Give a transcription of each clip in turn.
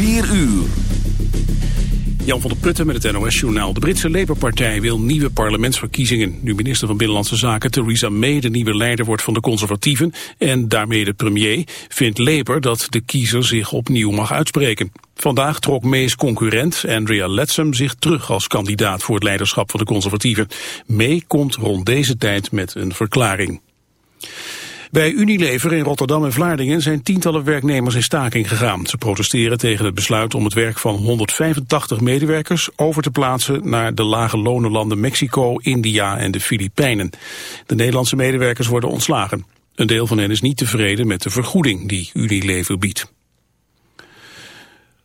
4 uur. Jan van der Putten met het NOS-journaal. De Britse Labour-partij wil nieuwe parlementsverkiezingen. Nu minister van Binnenlandse Zaken Theresa May de nieuwe leider wordt van de conservatieven... en daarmee de premier, vindt Labour dat de kiezer zich opnieuw mag uitspreken. Vandaag trok May's concurrent Andrea Leadsom zich terug als kandidaat voor het leiderschap van de conservatieven. May komt rond deze tijd met een verklaring. Bij Unilever in Rotterdam en Vlaardingen zijn tientallen werknemers in staking gegaan. Ze protesteren tegen het besluit om het werk van 185 medewerkers over te plaatsen naar de lage lonenlanden Mexico, India en de Filipijnen. De Nederlandse medewerkers worden ontslagen. Een deel van hen is niet tevreden met de vergoeding die Unilever biedt.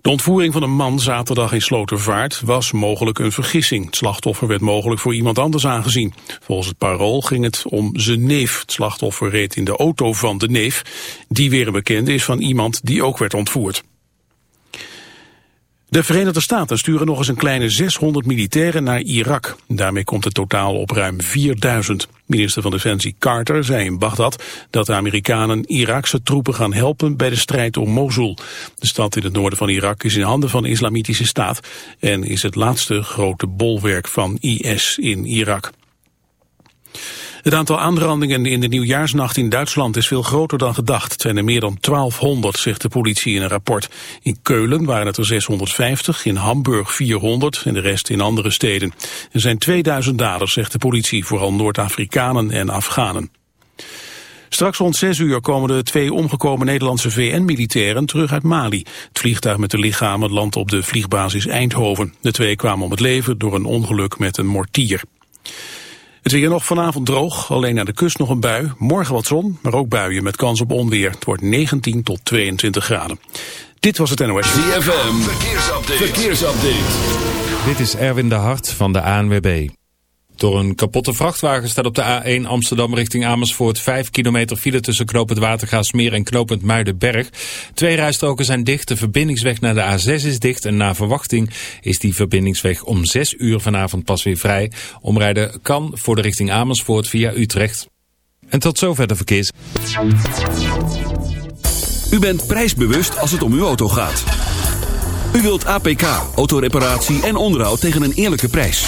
De ontvoering van een man zaterdag in Slotervaart was mogelijk een vergissing. Het slachtoffer werd mogelijk voor iemand anders aangezien. Volgens het parool ging het om zijn neef. Het slachtoffer reed in de auto van de neef, die weer een bekende is van iemand die ook werd ontvoerd. De Verenigde Staten sturen nog eens een kleine 600 militairen naar Irak. Daarmee komt het totaal op ruim 4000. Minister van Defensie Carter zei in Bagdad dat de Amerikanen Iraakse troepen gaan helpen bij de strijd om Mosul. De stad in het noorden van Irak is in handen van de Islamitische Staat en is het laatste grote bolwerk van IS in Irak. Het aantal aanrandingen in de nieuwjaarsnacht in Duitsland is veel groter dan gedacht. Het zijn er meer dan 1200, zegt de politie in een rapport. In Keulen waren het er 650, in Hamburg 400 en de rest in andere steden. Er zijn 2000 daders, zegt de politie, vooral Noord-Afrikanen en Afghanen. Straks rond 6 uur komen de twee omgekomen Nederlandse VN-militairen terug uit Mali. Het vliegtuig met de lichamen landt op de vliegbasis Eindhoven. De twee kwamen om het leven door een ongeluk met een mortier. Het weer nog vanavond droog, alleen aan de kust nog een bui. Morgen wat zon, maar ook buien met kans op onweer. Het wordt 19 tot 22 graden. Dit was het NOS. ZFM, verkeersupdate. verkeersupdate. Dit is Erwin de Hart van de ANWB. Door een kapotte vrachtwagen staat op de A1 Amsterdam richting Amersfoort 5 kilometer file tussen knooppunt Watergaasmeer en knooppunt Muidenberg. Twee rijstroken zijn dicht, de verbindingsweg naar de A6 is dicht en na verwachting is die verbindingsweg om 6 uur vanavond pas weer vrij. Omrijden kan voor de richting Amersfoort via Utrecht. En tot zover de verkeers. U bent prijsbewust als het om uw auto gaat. U wilt APK, autoreparatie en onderhoud tegen een eerlijke prijs.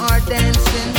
are dancing.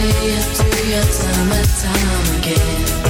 say it to your time and time again.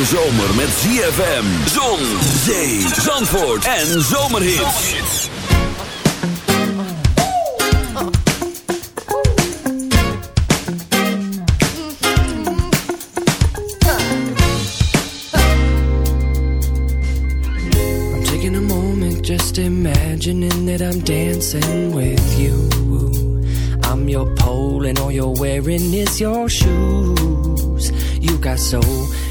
Hete zomer met ZFM, zon, zee, zandvoort en zomerhits. I'm taking a moment just imagining that I'm dancing with you. I'm your pole and all you're wearing is your shoes. You got soul,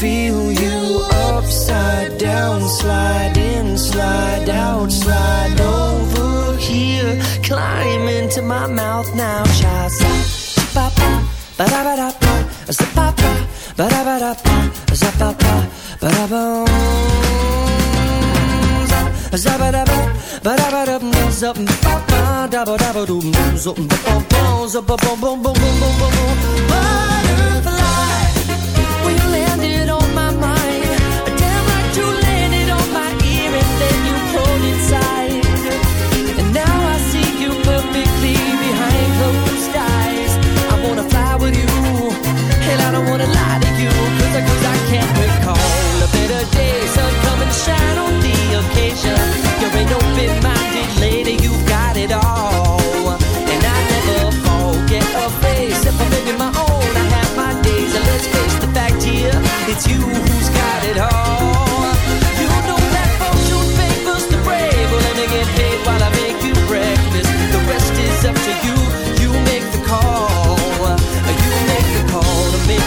feel you upside down, slide in, slide out, slide over here. Climb into my mouth now, child. Zip ba da ba da ba, zip ba ba ba da ba da ba, zip ba ba ba da. Zap zap zap zap ba. Butterfly shine on the occasion.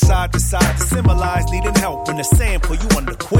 side to side to symbolize needing help in the sand pull you under quick.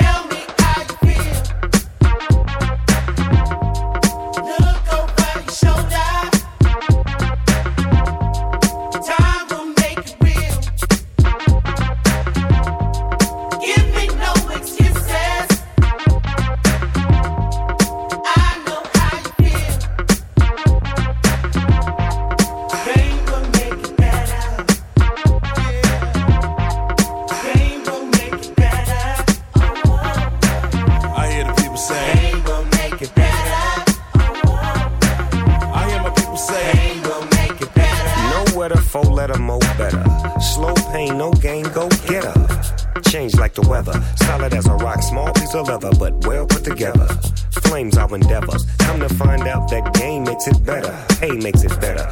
down.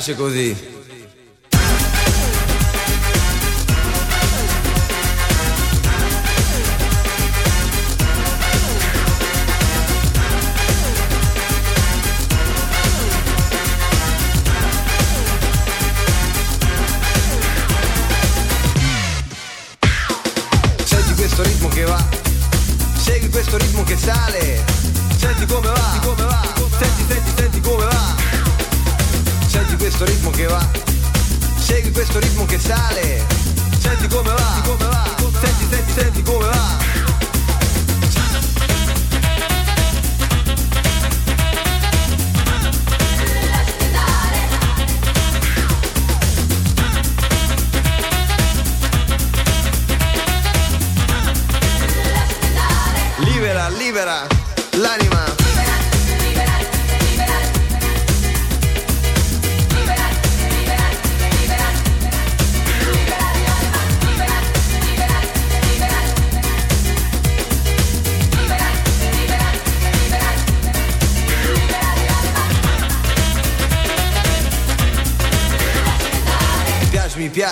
piace così.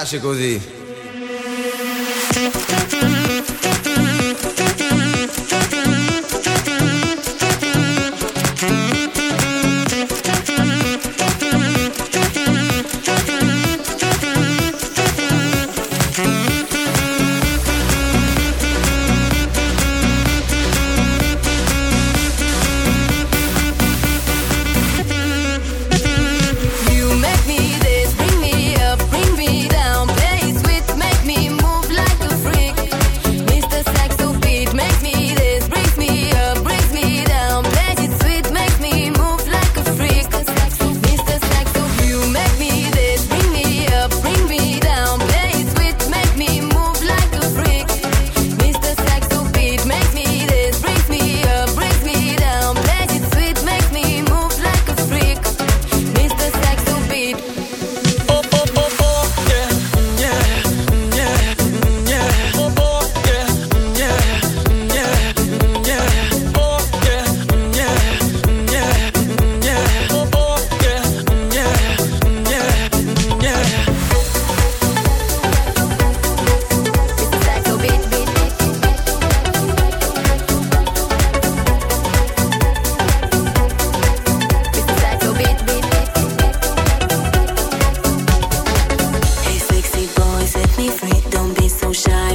piace così.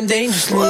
living dangerously.